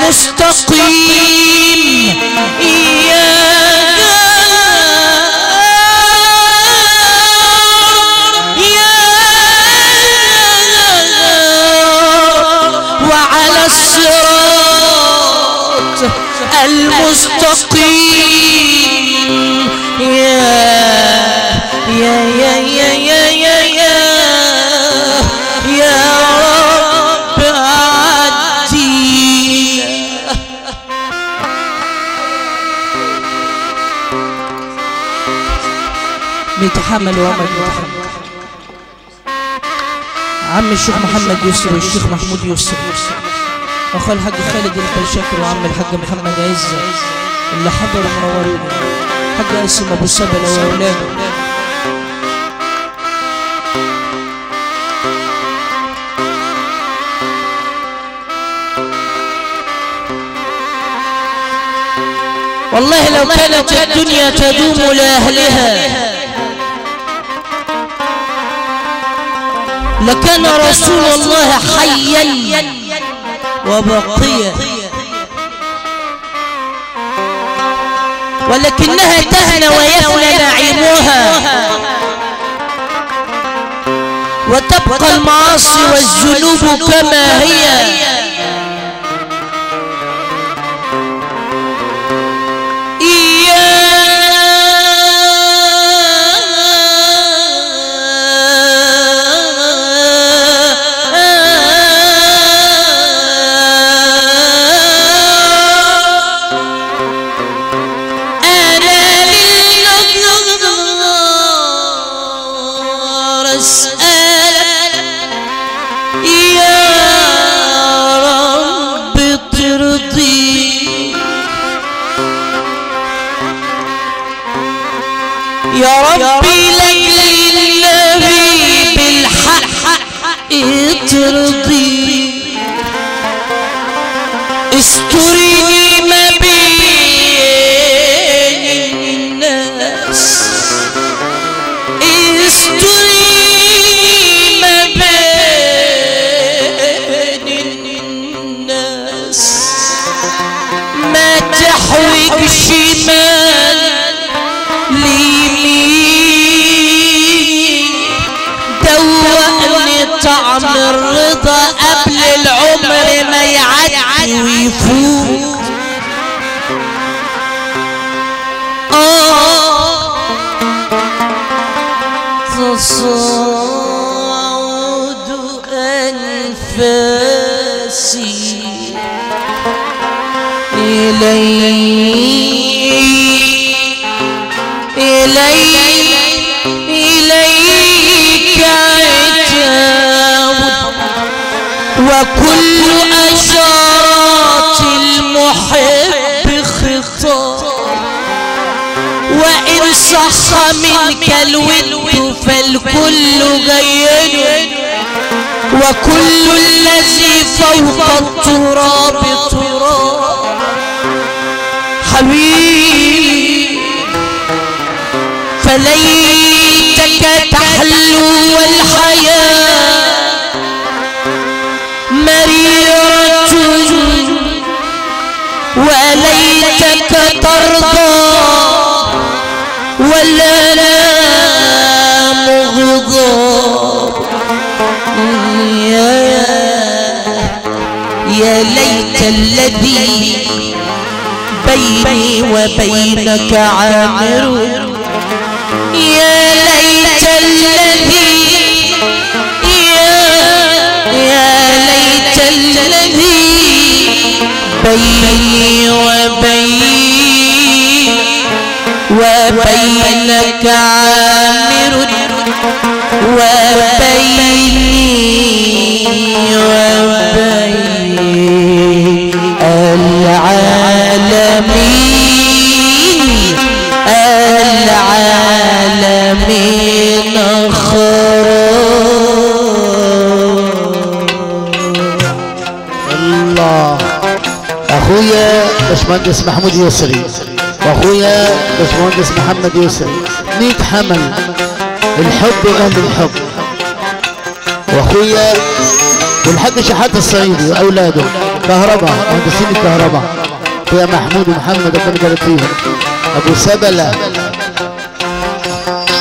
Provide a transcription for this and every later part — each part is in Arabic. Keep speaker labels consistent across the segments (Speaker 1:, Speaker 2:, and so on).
Speaker 1: المستقيم يا وعلى الصراط المستقيم متحمل وامل متحمل عم الشيخ محمد يسر والشيخ محمود يسر أخو الحاج خالد البشاكر وعم الحاج محمد عز اللي حضروا منورين حاج قاسم أبو سبل واولاده والله لو كانت الدنيا تدوم لأهلها لكان رسول الله حيا وبقيا. ولكنها تهنى ويفنى نعيمها. وتبقى المعاصي والذنوب كما هي. Little. وكل أشارات المحب خطاب وإن صح منك الود فالكل جيد وكل الذي فوق التراب تراب فليتك تحلو والحياة مريرة وليتك ترضى ولا لا يا يا ليت الذي بيني وبينك عامر. بيني وبين وبينك
Speaker 2: باشمهندس محمود يسري وأخويا باشمهندس محمد يسري ميت حمل. الحب غالي الحب وأخويا والحاج شحات الصعيدي وأولاده
Speaker 3: كهرباء مهندسين الكهرباء. فيها محمود ومحمد ربنا يبارك فيهم. أبو سبلة.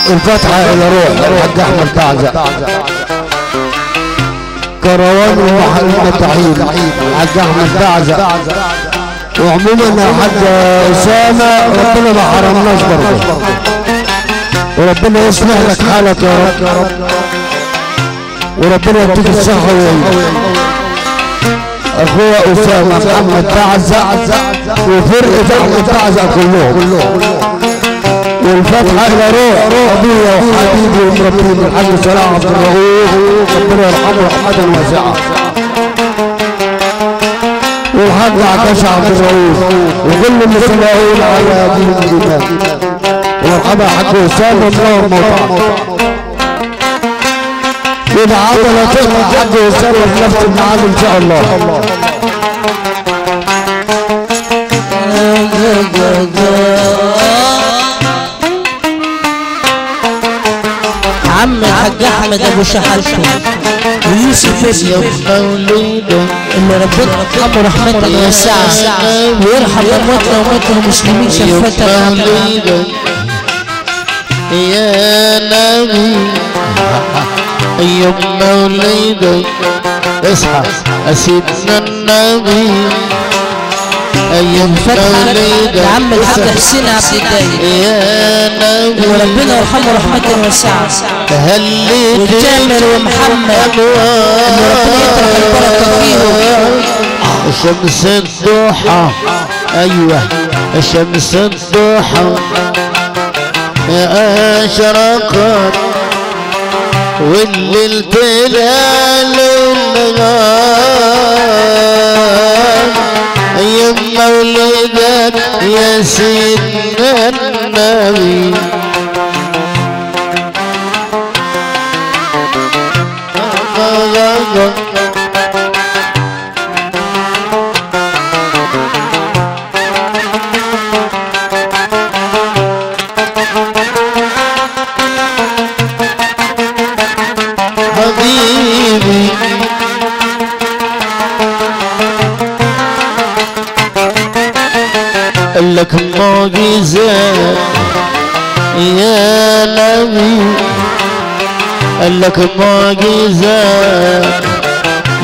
Speaker 3: الفتحة إلى روح الحاج أحمد بعزة كروان ومحمد التعيين الحاج أحمد بعزة وعموما يا حاج أسامة ربنا ما حرمناش برضه. وربنا يصلح لك حالك يا رب. وربنا يديك والعافية أخويا أسامة محمد بعزة وفرقة احمد بعزة كلهم. والفتحة إلى روح أبويا وحبيبي ومربيني الحاج صلاح عبد الرؤوف ربنا يرحمه رحمة واسعة والحاج عكاش عبد الرؤوف. وكل المسلمين على دين الايمان ومرحبا حاج اسامة منور موضع يبقى عضلة تقطع اسامة في نفس الميعاد إن شاء الله.
Speaker 1: عم الحاج أحمد أبو شحاته ويوسف ابنه
Speaker 3: مولده
Speaker 1: اللي ربنا يرحمه رحمة واسعة ويرحم امواتنا واموات المسلمين شفتنا
Speaker 3: مولده يا نبي يوم مولده اصحى سيدنا النبي أيام مولده
Speaker 1: يا عم الحاج حسين عبد الدايم
Speaker 3: يا نبي.
Speaker 1: وربنا يرحمه رحمة واسعة.
Speaker 3: هليت
Speaker 1: وتامر ومحمد اللي ربنا يترك البركة فيهم
Speaker 3: شمس الضحى. أيوه شمس الضحى. اشرقت والليل تلال النهار يوم مولدك يا سيدنا النبي. معجزات يا نبي قال لك معجزات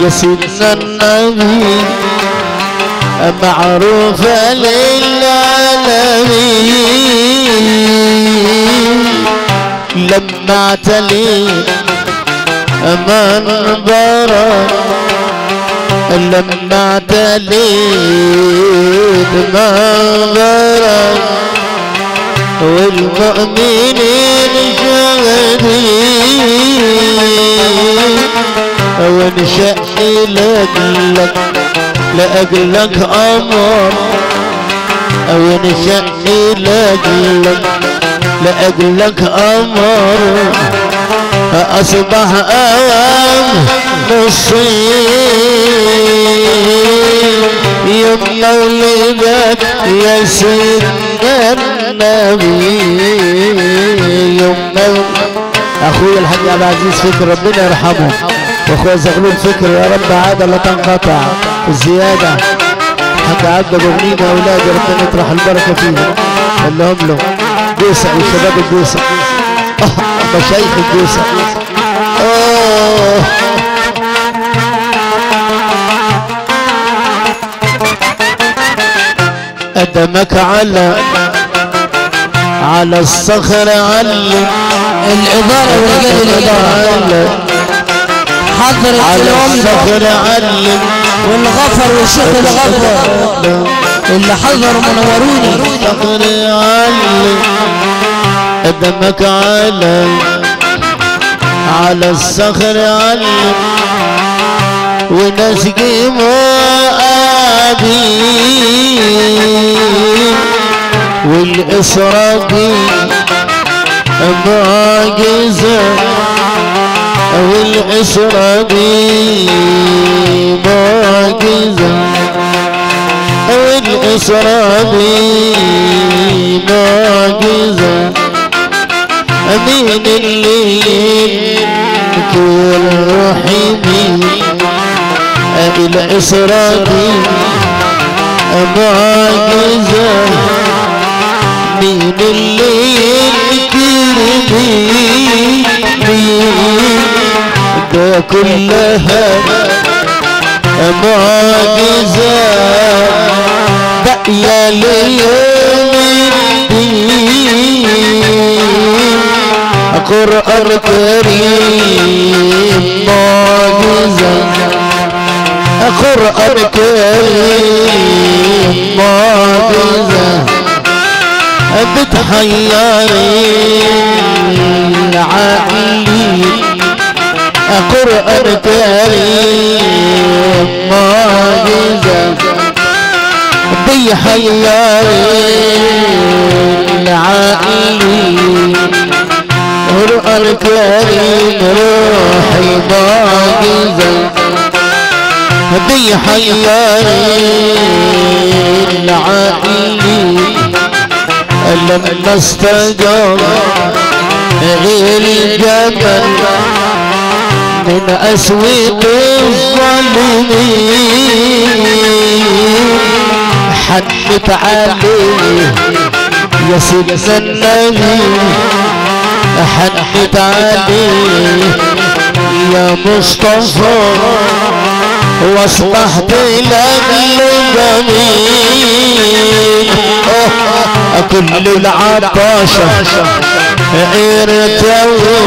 Speaker 3: يا سيدنا النبي معروفة للعالمين. لما اعتليت أمان برا لما اعتليت منظرا والمؤمنين شاهدين وانشأ لأجلك لأجلك أمر وانشأ لأجلك لأجلك أمر. أصبح نصيب يوم مولدك يا سيدنا النبي أخوي الحاج عبد العزيز فكر ربنا يرحمه. وأخويا زغلول فكر يا رب عادة لا تنقطع. الزيادة حتى عدى بغنينا أولادي ربنا يطرح البركة فيهم. قال لهم. له جوسع وشباب الجوسع مشايخ الجوسع أوه. قدمك على على الصخر علم.
Speaker 1: الإدارة الإدارة
Speaker 3: على
Speaker 1: حضرت
Speaker 3: على الصخر علم.
Speaker 1: والغفر والشيخ الغفر اللي حضروا منوروني
Speaker 3: الصخر علم. قدمك على على الصخر علم وناس قيموا أبي والإسراء معجزة والإسراء معجزة والإسراء معجزة. أمين الليل كل رحيمي الإسرائيل معجزة مين اللي ينكر مين مين ده كلها معجزة باقية ليوم الدين قرآن كريم معجزة قرآن كريم معجزة بتحير العقل قرآن كريم معجزة بيحير العقل قرآن كريم روحي معجزة بيحير العقل لما استجاب غير الجبل من أسويق الظالمين. حنت عليه يا سيدنا النبي حنت عليه يا مصطفى واصبحت لك جميل كل العطاشة ارتوي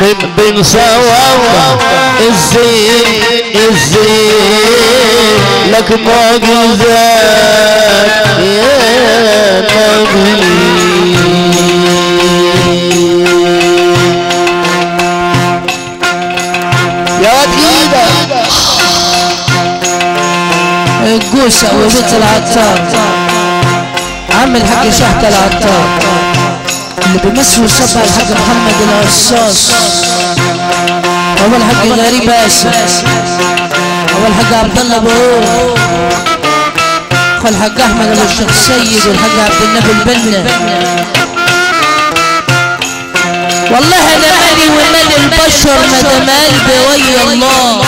Speaker 3: من بين سوا الزين. الزين لك معجزات يا نبي يا إيدك
Speaker 1: الجوسة وبيت العطار عم الحاج شحت العطار اللي بيمثل وصبها الحاج محمد القصاص هو الحاج غريب اسف هو الحاج عبد الله بهور اخو الحاج أحمد أبو الشيخ سيد والحاج عبد النبي البنا. والله أنا مالي ومال البشر مدام قلبي ويا الله.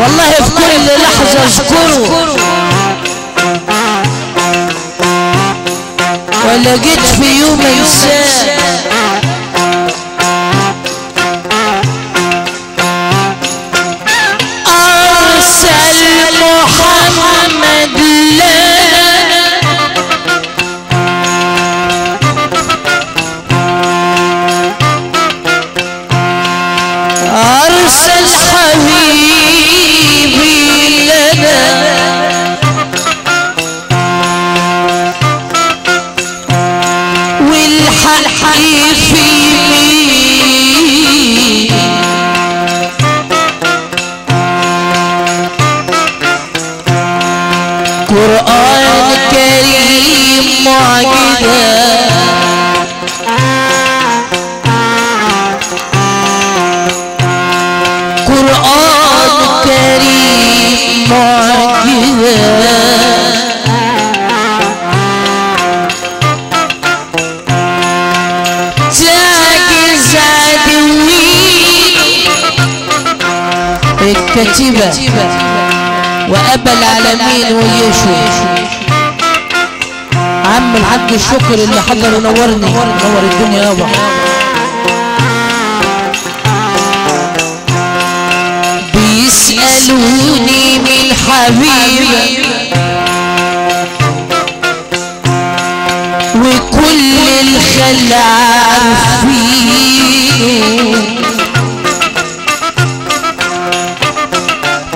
Speaker 1: والله في كل لحظة اذكره ولا جيت في يوم انساه ويشوي عم الحاج الشكر اللي حضر ونورني نور الدنيا يابا. بيسألوني من حبيبة وكل الخل عارفين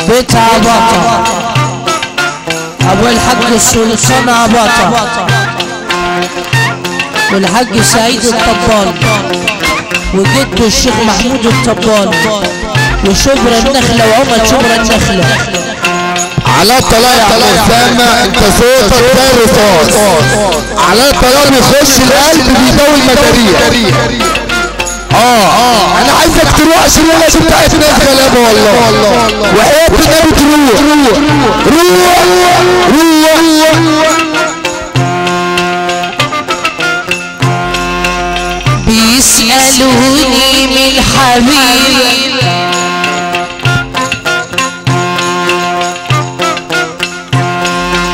Speaker 1: بيت عباطة أبو الحاج السلطان عباطة والحاج سعيد الطبال وجده الشيخ محمود الطبال وشبرا النخلة وعمر شبرا النخلة.
Speaker 3: على عم اسامه أنت صوتك ده رصاص على طلاق بيخش القلب بيداوي المجاريح آه آه أنا عايزك تروح عشان الولاد بتاعتنا يا غلابه والله. والله وحياه النبي تروح. روح روح
Speaker 1: بيسألوني من حبيب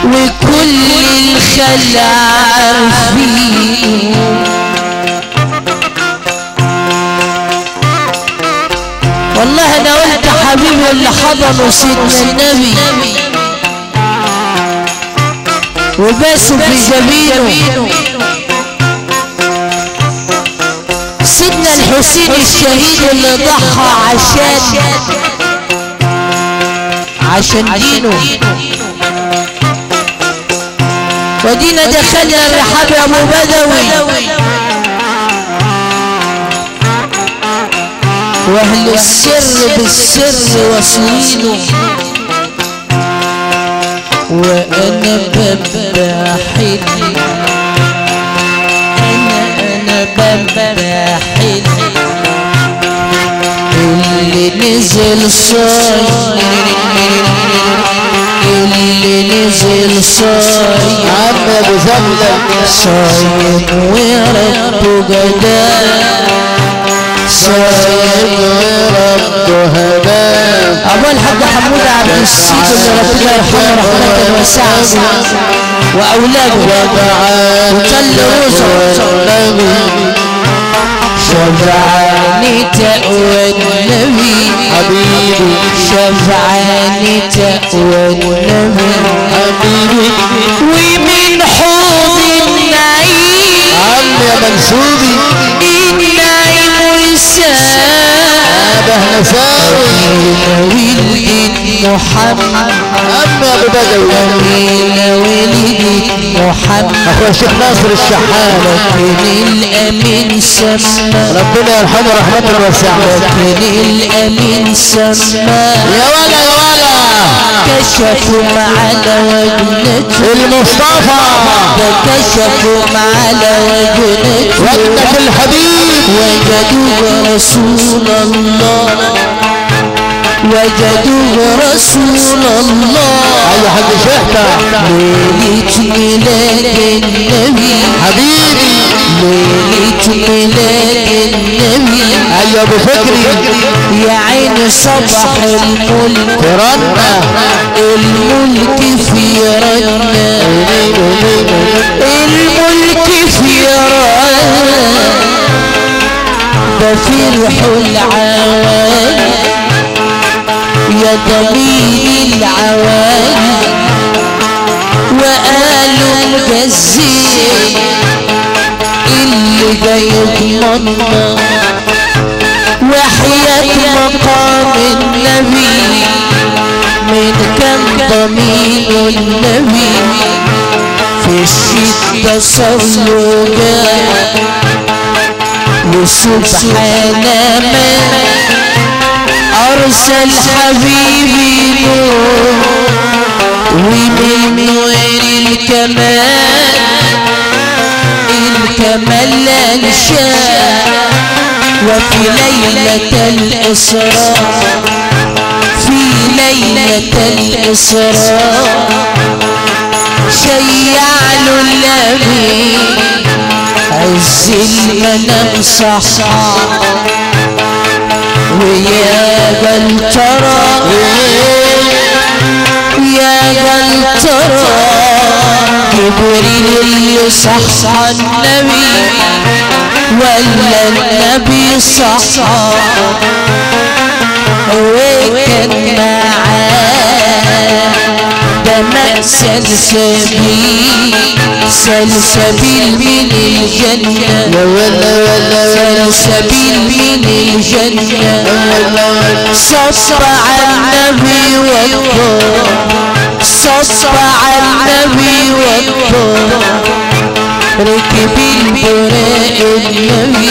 Speaker 1: وكل الخلع عارفين اللي حضنوا سيدنا النبي. وباسوا في جبينه. سيدنا الحسين الشهيد اللي ضحى عشان عشان دينه. ودينا دخلنا الرحاب يا ابو بدوي وأهل السر بالسر واصلينه وأنا ببقى حلم أنا أنا ببقى حلم اللي نزل صايم. اللي نزل صايم.
Speaker 3: عم أبو زملة.
Speaker 1: صايم وربه جدال أبو الحاج حمود عبد السيد ربنا يرحمه رحمة واسعة وأولاده وكل روزه شفعني تقوى النبي.
Speaker 3: حبيبي
Speaker 1: شفعني تقوى النبي.
Speaker 3: حبيبي
Speaker 1: ومن حوض النعيم
Speaker 3: عم يا منسوبي.
Speaker 1: النعيم وسام
Speaker 3: ابه نساوي
Speaker 1: ولد محمد
Speaker 3: ابو بدوي
Speaker 1: أمين ولد محمد
Speaker 3: اخويا الشيخ ناصر الشحات
Speaker 1: لكن الأمين سمى
Speaker 3: ربنا يرحمه رحمة واسعة
Speaker 1: لكن الأمين سمى
Speaker 3: يا ولا يا ولا
Speaker 1: كشفوا على وجنته
Speaker 3: المصطفى
Speaker 1: كشفوا على وجنته
Speaker 3: وجدك الحبيب
Speaker 1: وجدوا رسول الله وجدوا رسول الله.
Speaker 3: أيوه حاج شحتة
Speaker 1: ليلة ميلاد النبي.
Speaker 3: حبيبي.
Speaker 1: ليلة ميلاد النبي.
Speaker 3: أيوه أبو فكري.
Speaker 1: يا عين صبح الملك
Speaker 3: ترنى
Speaker 1: الملك في رنا الملك في رنا بفرح العوالي. يا ضمير العوالي. وقال الجزير اللي جاي يضمنا وحياة مقام النبي. من كم ضمير النبي. في الشدة صلوا جاء وسبحان من أرسل حبيبي نور ومن نور الكمال؟ الكمال لا انشاء وفي ليلة الإسراء في ليلة الإسراء شيع له النبي المنام صحى ويا بل ترى يا بل ترى جبريل صحى النبي ولا النبي صحى وكان معاه دماء سلسبيل سلسبيل من الجنة
Speaker 3: يا ولا ولا
Speaker 1: سلسبيل من الجنة صب على النبي والطور صب على النبي والطور ركب البراء النبي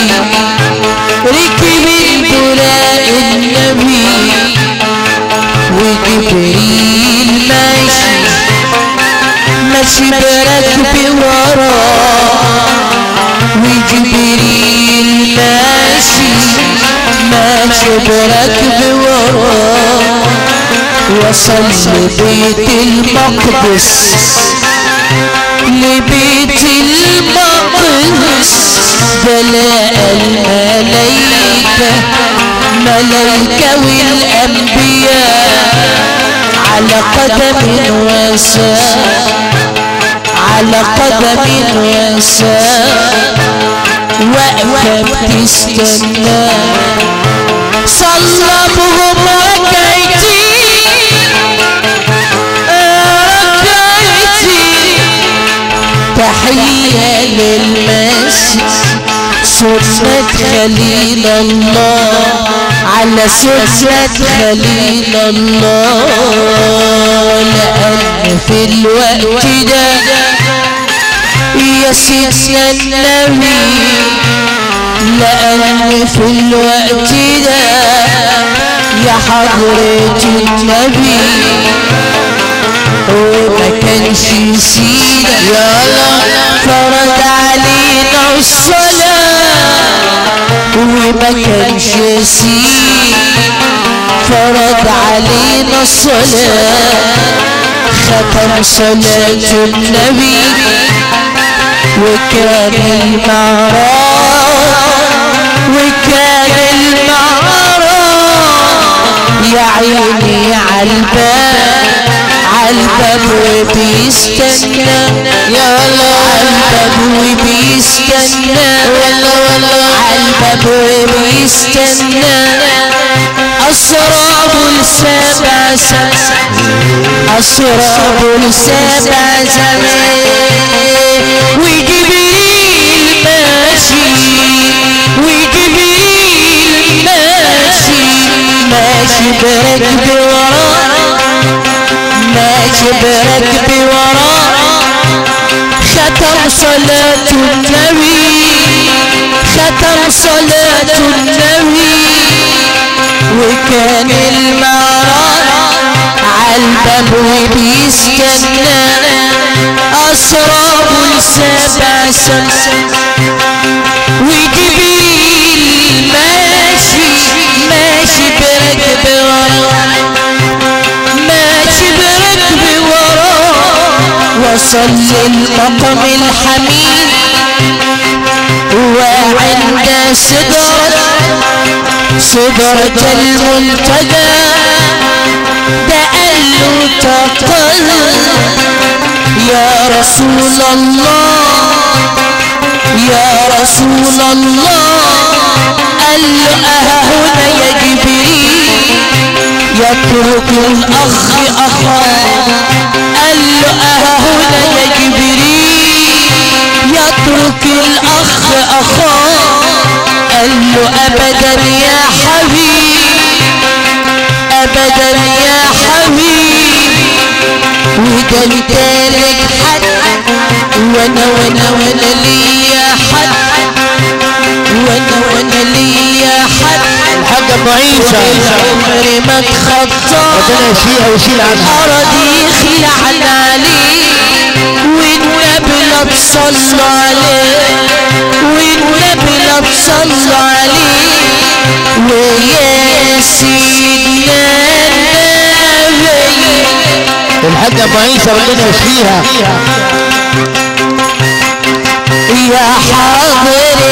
Speaker 1: ركب البراء النبي وجبريل ماشي ماشي بركب وراه وجبريل ماشي ماشي بركب وراه وصل لبيت المقدس لبيت المقدس بلاء الملايكة ملايكة والأنبياء على قدم وساء على قدم وساء واقفة بتستنى صلى بهم ركعتين ركعتين تحية للمسجد سنة خليل الله. على سنة خليل الله لأن في الوقت ده. يا سيدنا النبي لأن في الوقت ده. يا حضرة النبي كانش فرض علينا الصلاة وما كانش علينا الصلاة ختم صلاة النبي وكان المعراج وكان المعراج يا عيني عالباب عالباب وبيستنى الله عالباب وبيستنى عالباب وبيستنى أسراب السبع أسراب السبع زمان. وجبريل ماشي. وجبريل ماشي. ماشي بركب وراه. ماشي بركب وراه ختم صلاة النبي. ختم صلاة النبي. وكان المعراج عالباب وبيستنى. أسراب السبع سنة وجبريل ماشي ماشي بركب وراه وصل المقام الحميد. وعند سدرة سدرة المنتدى. ده قال له تقل يا رسول الله يا رسول الله. قال له هنا يا جبريل يترك الأخ أخاه. قال له أها هنا يا جبريل يترك الأخ أخاه قال له أبدا يا حبيب أبدا يا حبيب وده لك حد وأنا وأنا وأنا ليا حد وأنا وأنا ليا
Speaker 2: ابو عيسى
Speaker 1: عمري ما اتخطى
Speaker 2: ربنا يشفيها ويشيل عنها
Speaker 1: أراضي يخلع عليه والنبي لا تصلى عليه. والنبي لا تصلى عليه. ويا سيدنا النبي.
Speaker 2: الحاج ابو عيسى ربنا يشفيها
Speaker 1: يا حضرة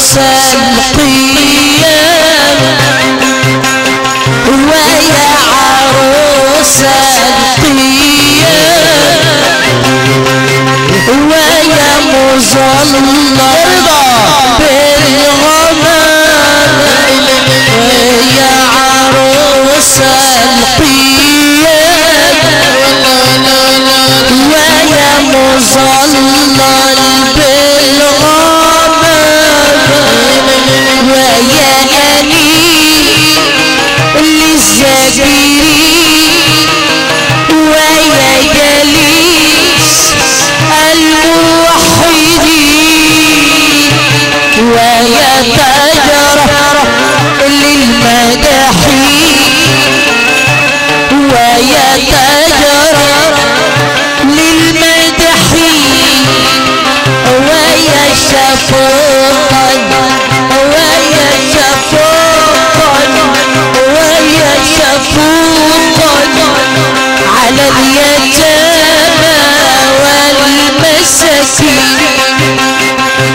Speaker 1: عروس القيامة ويا عروس القيامة ويا مظلة بالغمام ويا عروس القيامة ويا مظلة مساكين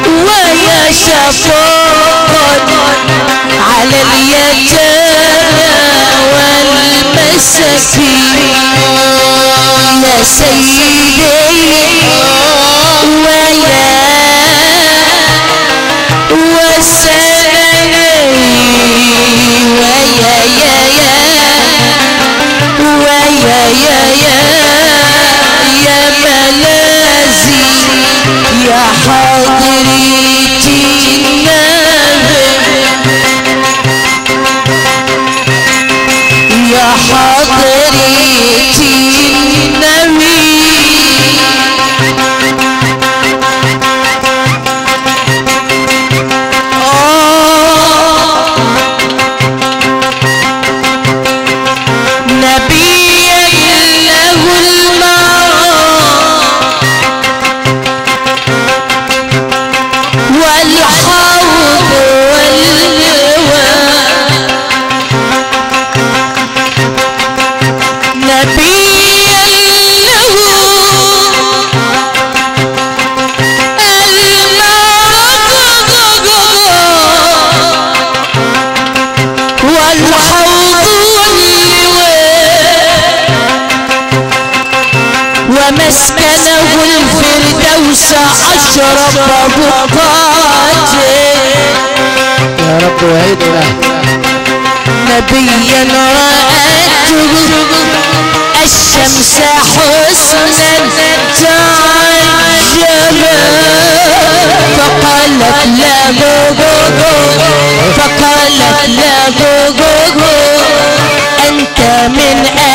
Speaker 1: ويا شفاق على اليتامى والمساكين. يا سيدي ويا وسلامي. ويا يا يا. ويا يا يا يا.
Speaker 2: وعدنا.
Speaker 1: نبيا رأته الشمس حسنا تعجبا فقالت له فقالت له أنت من أي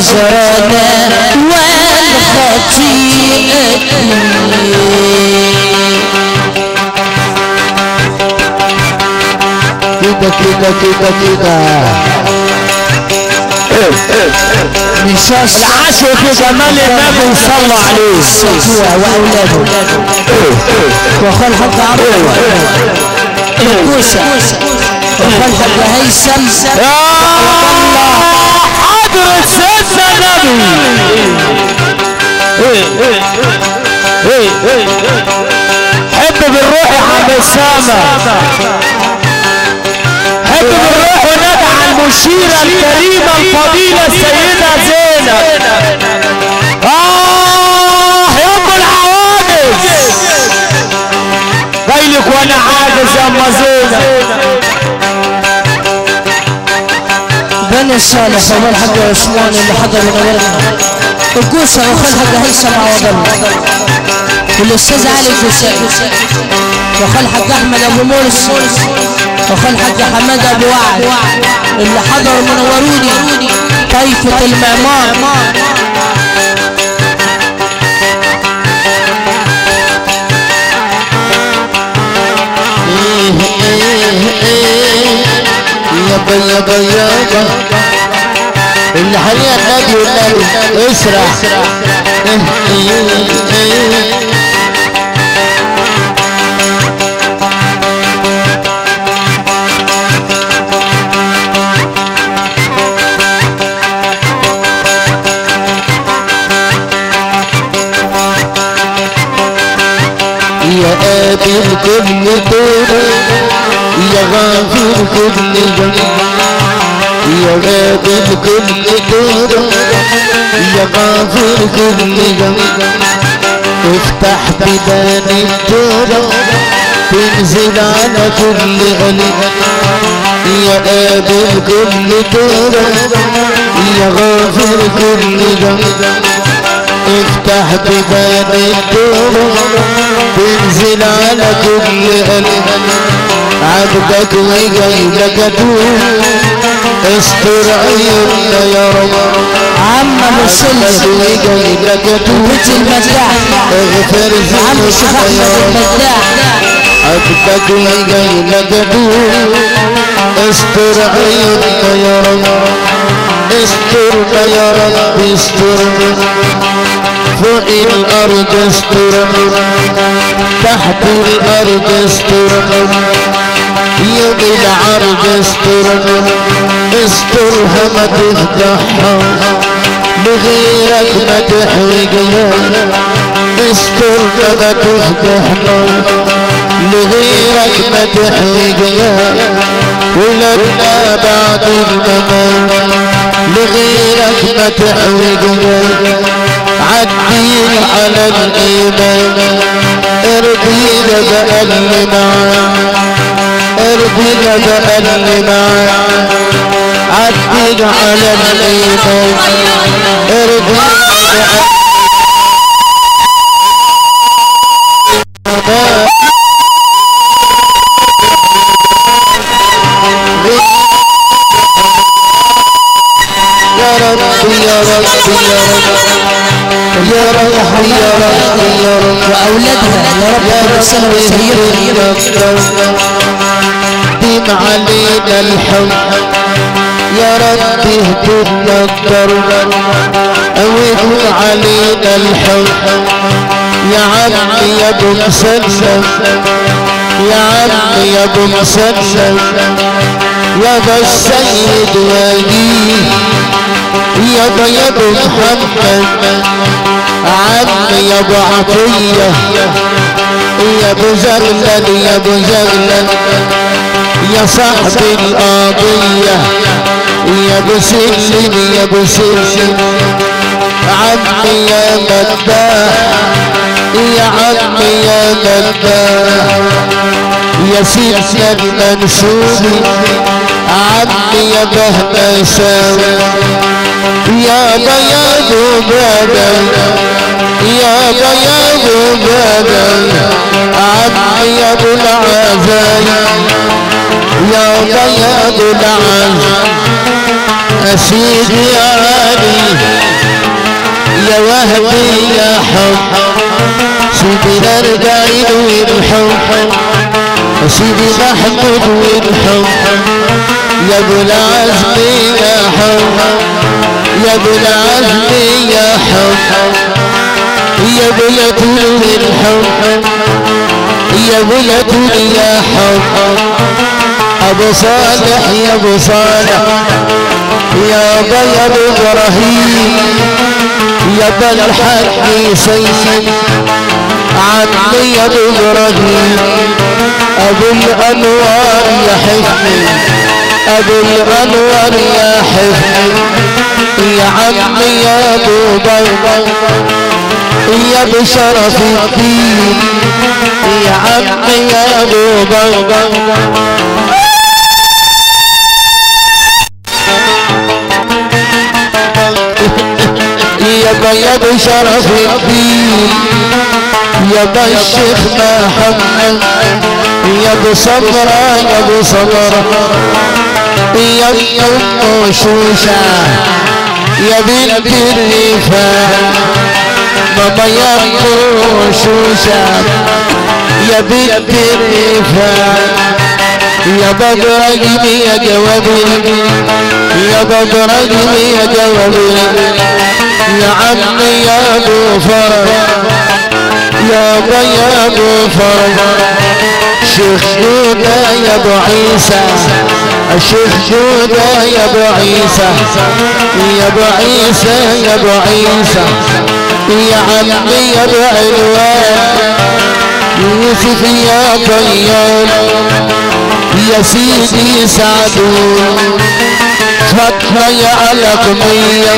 Speaker 1: وزرنا والخطيئة
Speaker 2: كده كده كده كده.
Speaker 1: نشاش
Speaker 2: في جمال النبي صلى عليه
Speaker 1: السجوع وأولاده وخال حق عمرو الكوسة وخال حق هيثم.
Speaker 2: يا حضرة سيدنا النبي. حب بالروح يا عم اسامه حب بالروح وندعى المشيرة الكريمة الفضيلة السيدة زينب. آه يا أم الحوادث جايلك وأنا عاجز يا أم زينب.
Speaker 1: بني الصالح ومن حق عثمان اللي حضر ونورنا الكوسة وخال حق هيثم عوض والأستاذ علي الجسائي وخال حق أحمد أبو مرسي وخال حق حماد أبو وعد. اللي حضروا منوروني طائفة المعمار.
Speaker 3: يابا يابا اللي حاليا النبي والنبي اسرع. يا قابل كل دور يا غافر كل ذنب يا غافر كل دور يا كل افتح بدان الدور تنزل على كل قلب يا قابل كل دور يا غافر كل ذنب افتح بباب الدور تنزل على كل قلب عبدك وجايلك ادور استر عيوننا يا رب.
Speaker 1: عم أبو
Speaker 3: عبدك
Speaker 1: سلم
Speaker 3: وجايلك ادور
Speaker 1: بيت المداح
Speaker 3: اغفر
Speaker 1: عم الشيخ
Speaker 3: ذنوبنا
Speaker 1: احمد
Speaker 3: يا رب
Speaker 1: المداح
Speaker 3: عبدك وجايلك ادور استر عيوننا يا رب. استرنا يا رب. استرنا فوق الأرض استرنا تحت الأرض استرنا يوم العرض استرنا استرها ما تفتحها لغيرك ما تحوجها استرنا ما تفتحنا لغيرك ما تحوجها ولدنا بعد الممات لغيرك ما تحوجها عدين على الإيمان. ارضينا بقى اللي معاك عدين على الايمان ارضينا بقى يا رب يا رب يا رب يا رب يا رب
Speaker 1: واولادها يا رب
Speaker 3: يا رب
Speaker 1: وسيدنا
Speaker 3: ديم علينا الحب. يا رب اهدنا الدرب اويكم علينا الحب. يا عمي يا ابو مسلم يا عمي يا ابو مسلم يا ابو السيد ولي. يا ابو يا ابو محمد. عمي يا ابو عطية. يا ابو زغلل يا ابو زغلل يا صاحب القضية يا أبو سلم يا أبو سلم. عمي يا مداح يا عمي يا مداح يا سيدنا المنشود عمي يا بهنا شاوي يا بياض بدل يا بياض بدل عمي يا أبو العزايم يا بياض العز أسيدي علي يا وهبي يا حب سيدي الأرجعين والحب سيدي محمود والحب يا ابو العزم يا حب يا ابو العزم يا حب يا ابو يدول الحب يا ابو يدول يا حب. أبو صالح يا أبو صالح. يا أبا يا أبو إبراهيم. يا أبا الحاج سيد. عمي يا أبو إبراهيم. أبو الأنوار يا حفني. أبو الأنوار يا حفني. يا عمي يا أبو بكر يا أبو شرف الدين. يا عمي يا أبو بكر بيض شرف الدين يا الشيخ محمد. يا ابو صبرا يا ابو صبرا. يا ام شوشة يا بنت الرفاع ماما يا ام شوشة يا بنت الرفاع يا بدر يا جوابي. يا بدر يا جوابي. يا عمي يا فرج يا ابا يا فرج شيخ جودة يا ابو عيسى الشيخ جودة يا ابو عيسى يا ابو عيسى يا ابو عيسى يا عمي يا ابو علوان يوسف يا طيار يا سيدي سعدون. فاطمة يا علقمية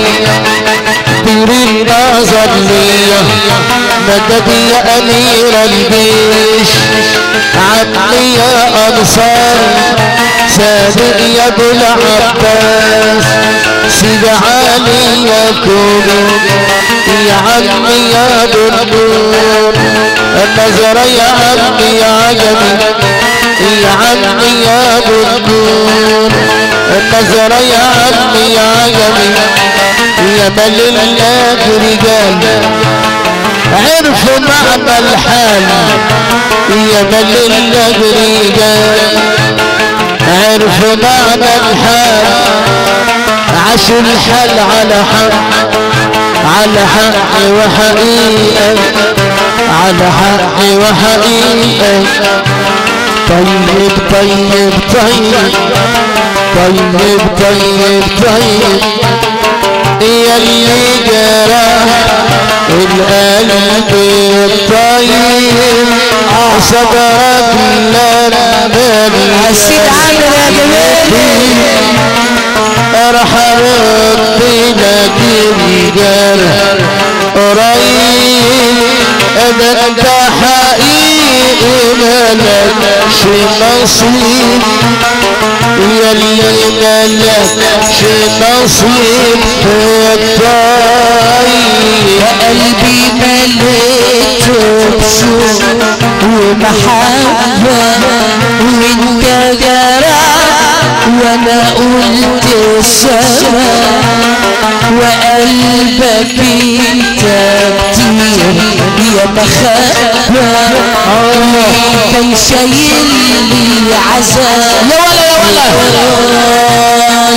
Speaker 3: النظر ليا مدد يا أمير الجيش. عمي يا أنصار سابق يا أبو العباس. سيد علي يكون يا عمي يا بنور النظر يا عمي يا عجمي يا عمي يا بنور النظر يا عمي يا عجمي. يا مل الله رجال. عرفوا معنى الحال. يا مل الله رجال. عرفوا معنى الحال. عاشوا الحال على حق. على حق وحقيقة. على حق وحقيقة. طيب طيب طيب. طيب طيب طيب. يا اللي جرى القلب الطيب صبرك لنا
Speaker 1: السيد عامر يا
Speaker 3: ربي لك الجرح قريب ده انت حقيقي ما لكش نصيب يا اللي ما لكش نصيب تضايق يا
Speaker 1: قلبي مليت بشوق ومحبة وانت جرحت وأنا قلت السما وقلبك انت كتير يا مخبة كان شايل لي عذاب
Speaker 3: يا ولا يا ولا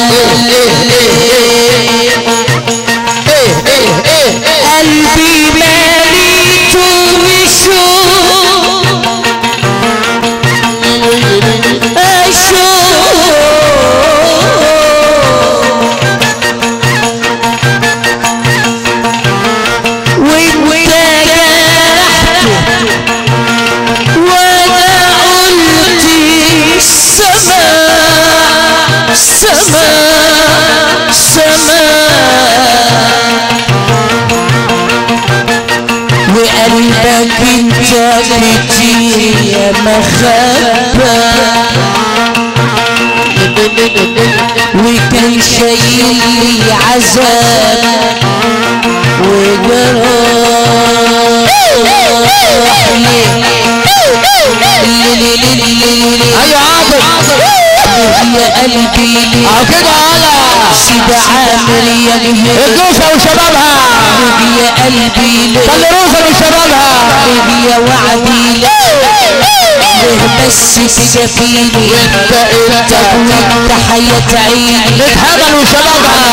Speaker 1: بس تجفيني
Speaker 3: انت انت
Speaker 1: وانت حياة عيني
Speaker 3: نتهبل وشبابها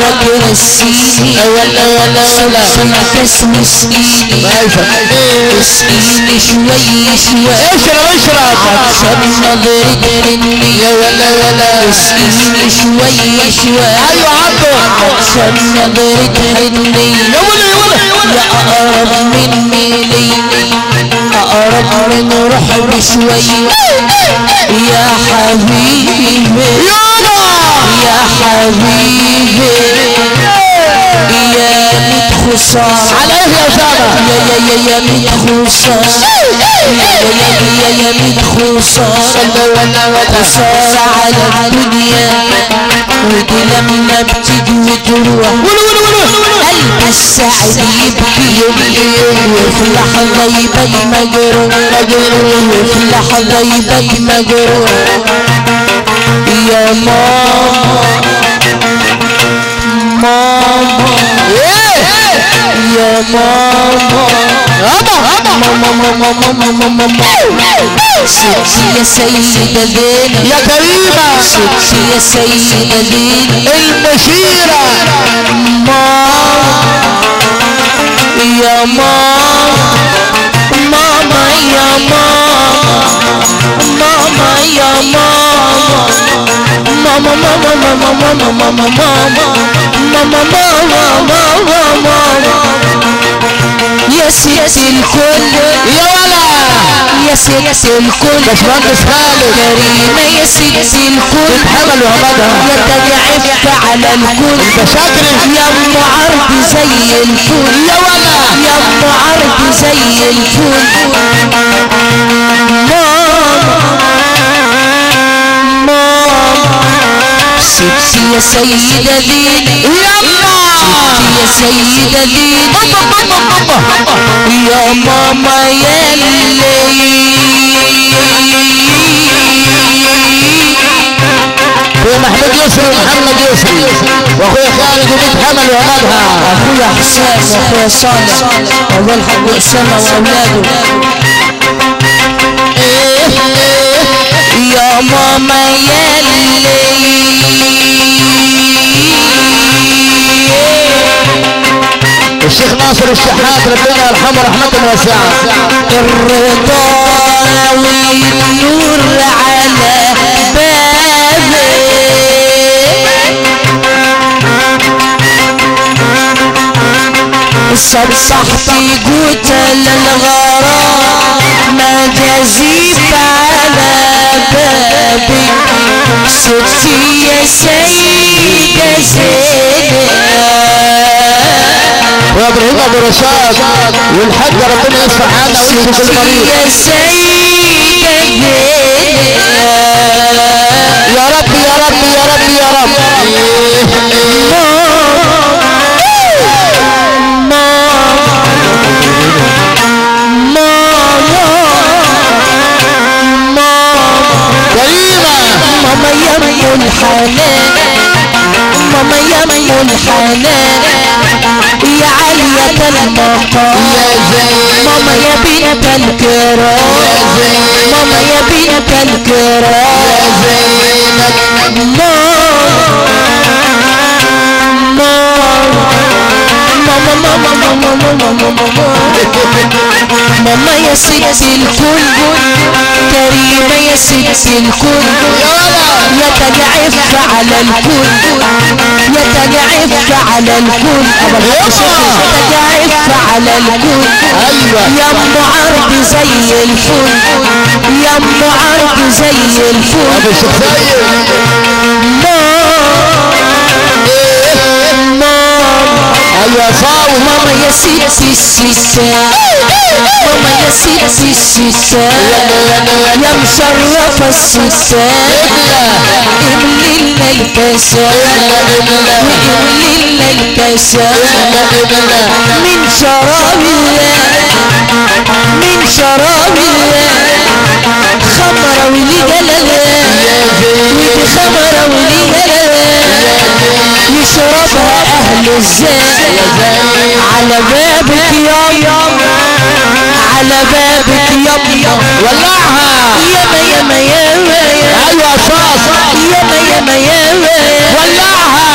Speaker 1: برك رسيني
Speaker 3: ولا ولا ولا
Speaker 1: ايدي
Speaker 3: ماشي.
Speaker 1: اسقيني شوي شوي.
Speaker 3: اشرب اشرب.
Speaker 1: عشان نظرة مني
Speaker 3: يا ولا ولا
Speaker 1: اسقيني شوي شوي.
Speaker 3: أيوه عبده
Speaker 1: عشان نظرة مني
Speaker 3: يا ولا ولا
Speaker 1: يا أقرب مني لي العمر نرحب شوي يا حبيبي يا حبيبي. خسارة
Speaker 3: على إيه يا اسامه
Speaker 1: يا يا يا ميت خسارة يا يا يا ميت خسارة خسارة على الدنيا ودي لما بتيجي وتروح قلب السعد يبكي وفي لحظة يبقى مجروح وفي لحظة يبقى مجروح يا ماما ماما
Speaker 3: إيه
Speaker 1: يا ماما ماما يا
Speaker 3: كريمة
Speaker 1: يا
Speaker 3: المشيرة
Speaker 1: يا ماما ماما يا ماما ماما يا ماما ماما ماما ماما ماما ماما ماما ماما ماما ماما يا ست الكل
Speaker 3: يا ولا
Speaker 1: يا ست الكل
Speaker 3: باشمهندس خالد
Speaker 1: كريمة يا ست الكل
Speaker 3: تتحمل وعمدها
Speaker 1: يا تجعبت على الكل
Speaker 3: انت شاكري
Speaker 1: يا ام عرض زي الفل
Speaker 3: يا ولا
Speaker 1: يا ام عرض زي الفل ماما ستي يا سيدة ليلى ستي يا سيدة ليلى يا ماما يلي
Speaker 3: هو محمود يسري ومحمد يسري واخويا خالد وبنت حمل وعمادها
Speaker 1: اخويا حسام واخويا صالح والله الحاج اسامه واولاده يا ماما يلي
Speaker 3: الشيخ ناصر الشحات ربنا يرحمه رحمة واسعة.
Speaker 1: الرضا والنور على بابي صبصحتي قوت للغرام ما جازيب على بابي ستي يا سيدة زينب.
Speaker 3: وابراهيم ابو رشاد والحاج ربنا يصفح عنا ويشفي كل مريض
Speaker 1: يا سيدة زينب
Speaker 3: يا رب يا رب يا رب يا رب
Speaker 1: ماما يا ام الحنان ماما يا ام الحنان يا
Speaker 3: زين
Speaker 1: ماما يا بنت الكرام ماما يا بنت الكرام
Speaker 3: زينب
Speaker 1: ماما ماما ماما ماما ماما. ماما يا ست الكل كريمة يا ست الكل يا تجعف على الكل يا تجعف على الكل. تجعف على الكل يا أم عرض زي الفل يا أم عرض زي الفل.
Speaker 3: أيوه صاوي
Speaker 1: ماما يا ستي الستات ماما يا ستي الستات يا مشرفة الستات املي لنا الكاسات املي لنا الكاسات من شراب الله من شراب الله خمرة ولي جلالة ودي خمرة ولي جلالة يشربها أهل الزاد على بابك ياما على بابك ياما
Speaker 3: ولعها
Speaker 1: ياما ياما ياما
Speaker 3: أيوه صاص
Speaker 1: ياما ياما ياما.
Speaker 3: ولعها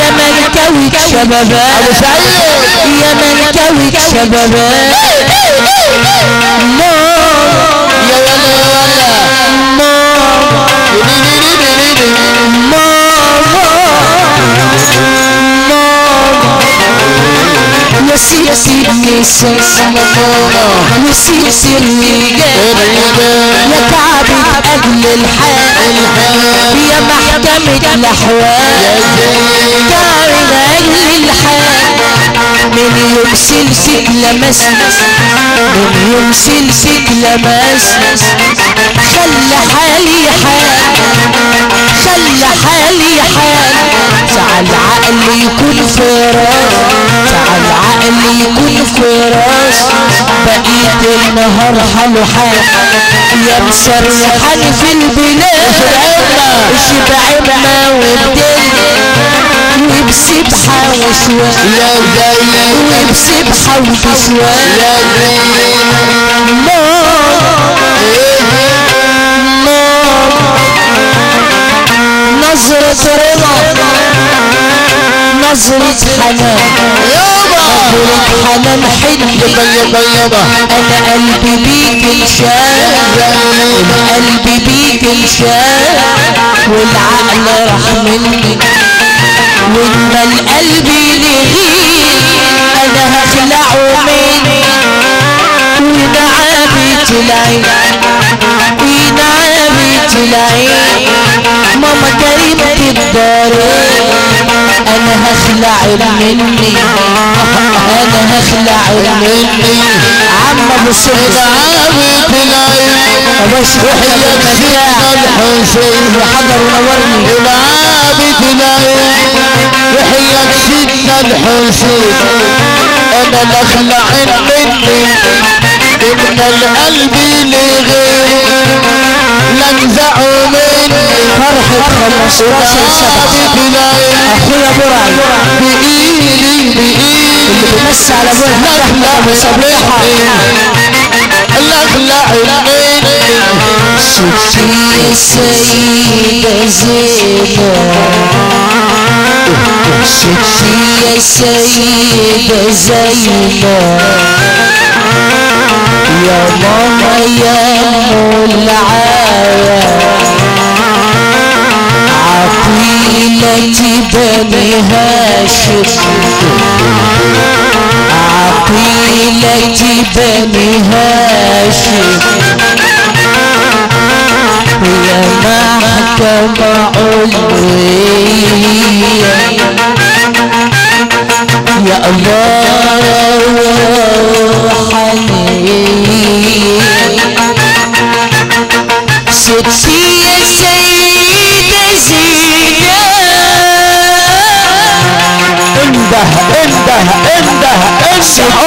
Speaker 1: يا ملكوت
Speaker 3: أبو
Speaker 1: شبابات
Speaker 3: سعيد
Speaker 1: يا ملكوت شبابات
Speaker 3: يا
Speaker 1: سيدي يا سيدي الرجال يا كعبة أجل الحال يا محكمة الأحوال كعبة أجل الحال من يوم سلسك لمس من يوم سلسك لمس خلى حالي حال خلى حالي حال. تعال عقلي يكون في راس تعال عقلي يكون في راس بقيت النهار حاله حال يا مسرحاني في البلاد. شبعنا والدنيا وبسبحة وشوال
Speaker 3: يا زين
Speaker 1: وبسبحة وبشوال
Speaker 3: يا
Speaker 1: ماما نظرة رضا. نظرة حنان.
Speaker 3: يابا
Speaker 1: نظرة حنان حلم
Speaker 3: يابا يابا
Speaker 1: أنا قلبي بيك انشال قلبي بيك انشال والعقل راح مني وإما القلب يلغيه أنا هخلعه مني ونعابة العين العين ماما كريمة الدارين أنا هخلع مني أنا هخلع مني عم ابو
Speaker 3: العابد العين
Speaker 1: ابوش
Speaker 3: وحياة سيدنا الحسين
Speaker 1: وحضر ونورني
Speaker 3: العابد العين وحياة سيدنا الحسين أنا الاخلع مني ان القلب لغير لنزع مني
Speaker 1: فرحة 15 سبعة اخويا برعي
Speaker 3: بايدي بايدي
Speaker 1: اللي بيمسي على الحاج احمد ابو صبيحة
Speaker 3: الاخلع مني
Speaker 1: ستي سيدة زينب ستي يا سيدة زينب يا ماما يا ام العاية عقيلة بني هاشم عقيلة بني هاشم يا محكمة علوية يا الله. حنين يا سيدة زينب
Speaker 2: انده انده انده انده.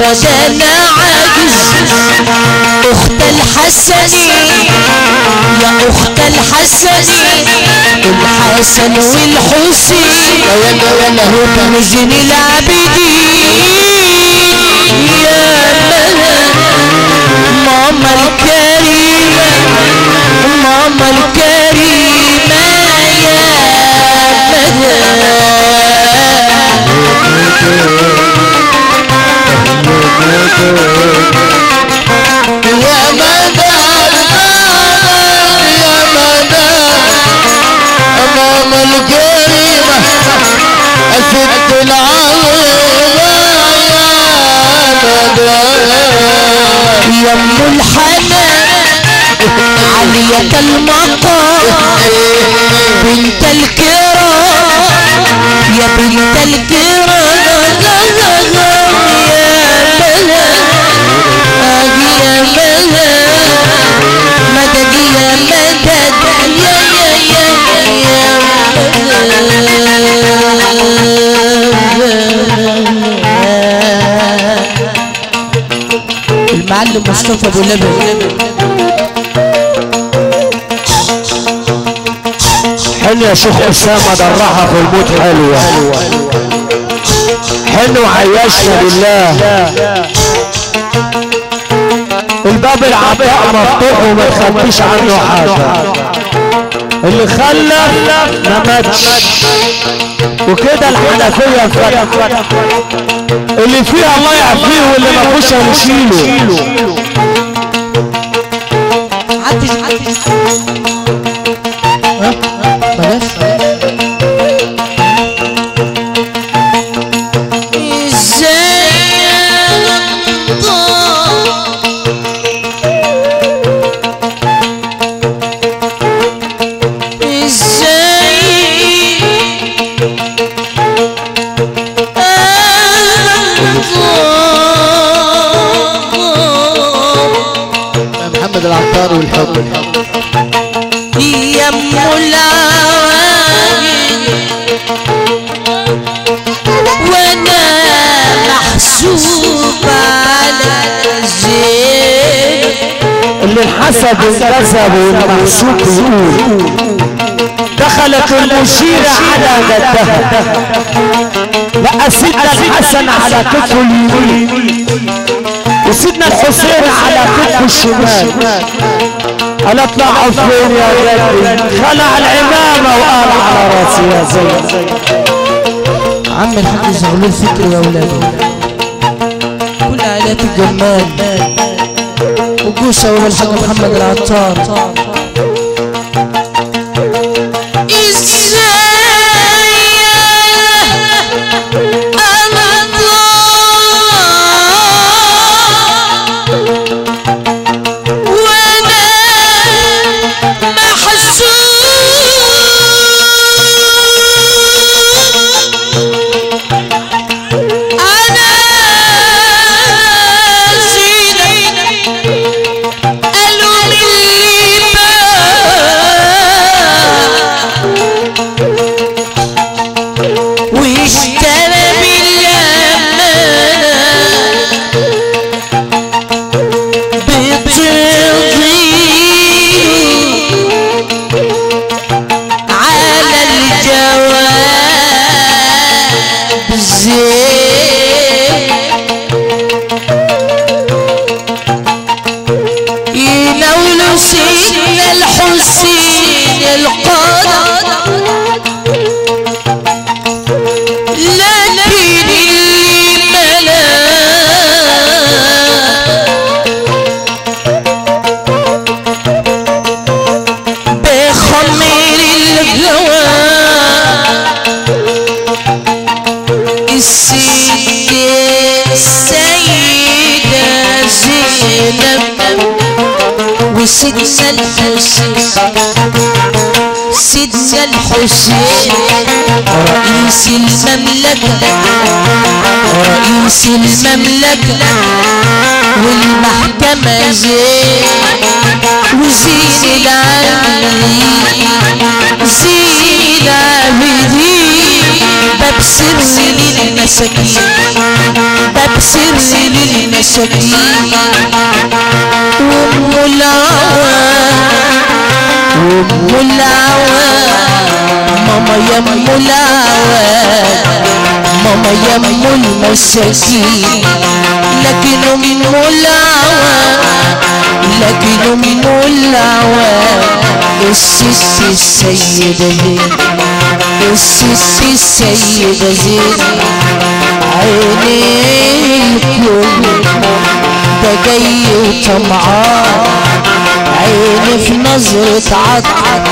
Speaker 1: نزرة أنا عاجز اخت الحسن يا اخت الحسن الحسن والحسين
Speaker 3: يلا يلا هوتا
Speaker 1: نجن العابدين عالية المقام بنت الكرام يا بنت الكرام مصطفى أبو لبن.
Speaker 2: حلو يا شيخ أسامة درعها في الموت حلوة. حلو عيشنا بالله. الباب العطاء مفتوح وما تخبيش عنه حاجة. اللي خلف ما ماتش. وكده الحنفية فتح اللي فيها الله يعافيه واللي ما فيهوش هنشيله.
Speaker 1: عدش عدش يا ام العواجل وأنا محسوب على
Speaker 2: اللي الحسد انكسب والمحسوب دخلت المشيرة على جدها. لقى سيدنا الحسن على كتفه اليمين. وسيدنا الحسين على كتفه الشمال. قال اطلعوا فين يا جدي خلع العمامة وقال على راسي يا زين.
Speaker 1: عم الحاج زغلول فكري يا ولاده كل عائلات الجمال وجوسة والحاج محمد العطار.
Speaker 4: وسيدنا الحسين سيدنا الحسين رئيس المملكة رئيس المملكة والمحكمة زين وزين العابدين زين العابدين باب سر للمساكين باب سر للمساكين وام العوام وام العوام ماما يم العوام ماما يم المساكين لكن ام العوام لكن ام العوام الست السيدة زين الست السيدة زين عيني الكل ده جاي وطمعان عيني في نظرة عطعط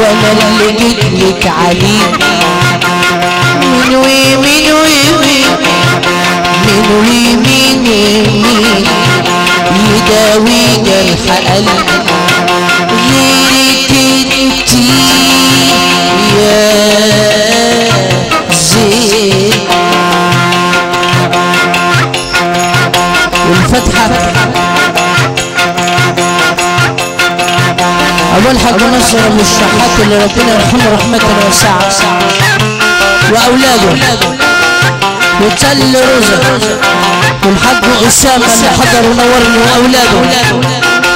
Speaker 4: وأنا اللي جيتلك عليه من ويمين ويمين من ويمين يمين يداوي جرح قلبي غيرك انتي
Speaker 1: حاج نصر الشحات اللي ربنا يرحمه رحمة واسعة. وأولاده. وتل رزق والحاج أسامة اللي حضر ونورني وأولاده.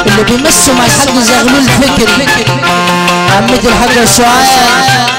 Speaker 1: اللي بيمسوا مع الحاج زغلول فكري عمتي الحاجة سعاد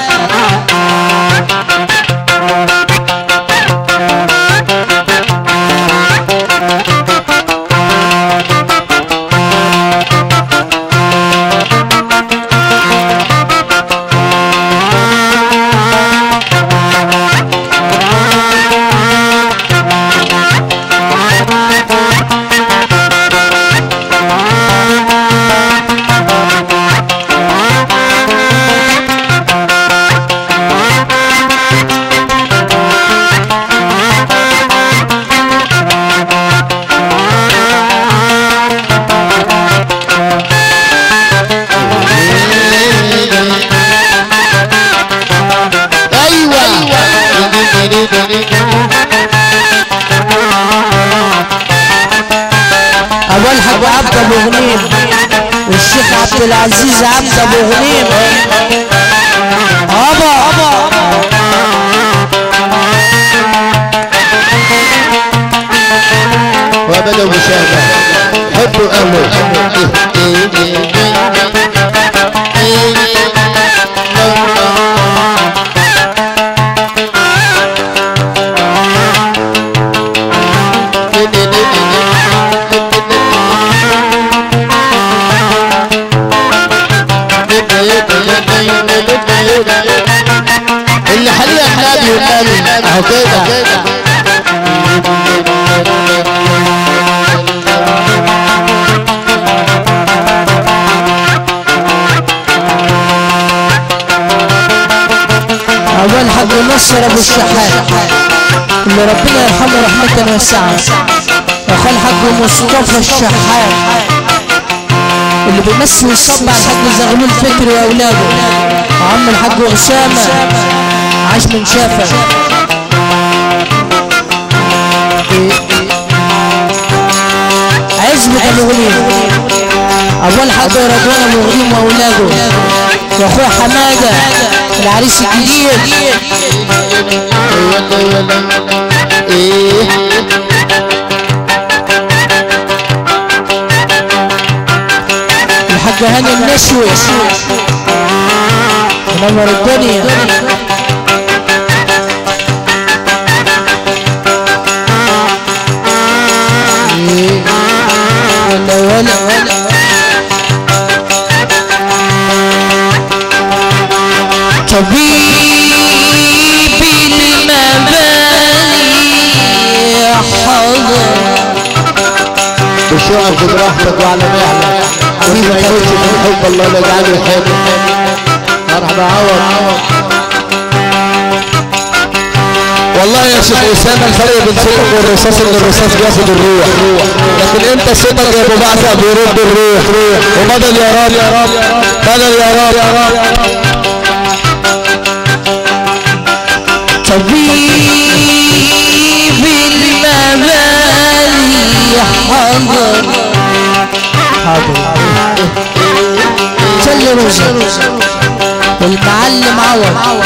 Speaker 1: واسعة وخال حق مصطفى الشحات. اللي بيمثل صب على الحاج زغلول فكري وأولاده وعم الحاج أسامة عاش من شافة. عزبة المغنين أول حاج رضوان المغنين وأولاده وأخوه حمادة العريس الجديد.
Speaker 3: إيه
Speaker 1: الحاج هاني النشوي منور الدنيا ولا ولا ولا طبيب المباني حضر
Speaker 3: بشوقك براحتك وعلى مهلك حبيبي ما حب الله لا يجعله يحب مرحبا عوض. والله يا شيخ أسامة الفرق بين صوتك والرصاص إن الرصاص بياخد الروح لكن أنت صوتك يا أبو بعثة بيرد الروح ومدد يا رب يا رب. مدد يا رب يا رب
Speaker 1: طبيب المبالي حضر حاضر روزة والمعلم عوض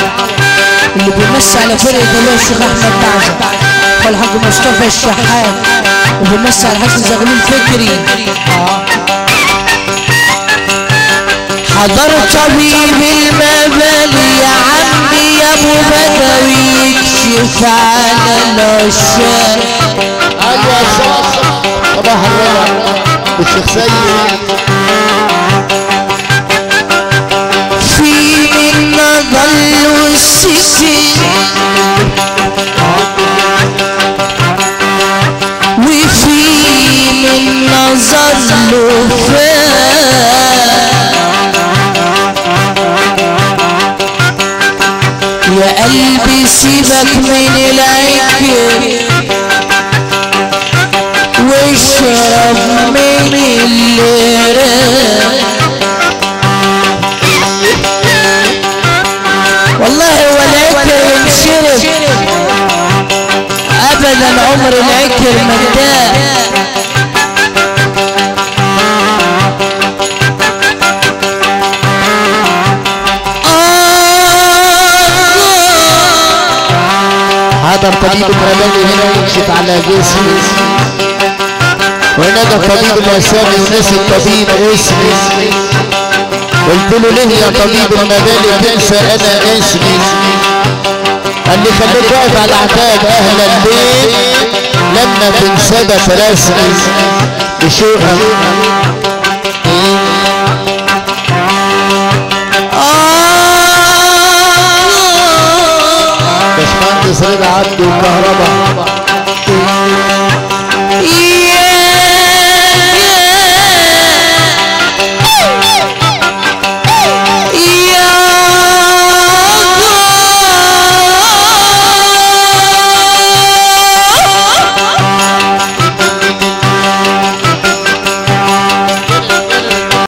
Speaker 1: اللي بيمثل على فرقة دلوقتي الشيخ أحمد بعزة والحاج مصطفى الشحات وبيمثل على الحاج زغلول فكري حضر طبيب المبالي يا عمي يا أبو بدوي يكشف على العشاق
Speaker 3: أيوه يا صاصه صباح الروح الشيخ سيد
Speaker 1: في من ظل السكين وفي من ظل يا قلبي سيبك من العكر اللي والله ولا ينشرب ابدا عمر العكر مداء
Speaker 3: حضر طبيب الرمالي هنا يكشف على جسمي ونادى طبيب الاسامي ونسي الطبيب اسمي قلت له ليه يا طبيب المبالي تنسى أنا اسمي قال لي خليك واقف على اعتاب أهل البيت لما تنسبك رسمي بشوقك باشمهندس رضا عبده الكهرباء.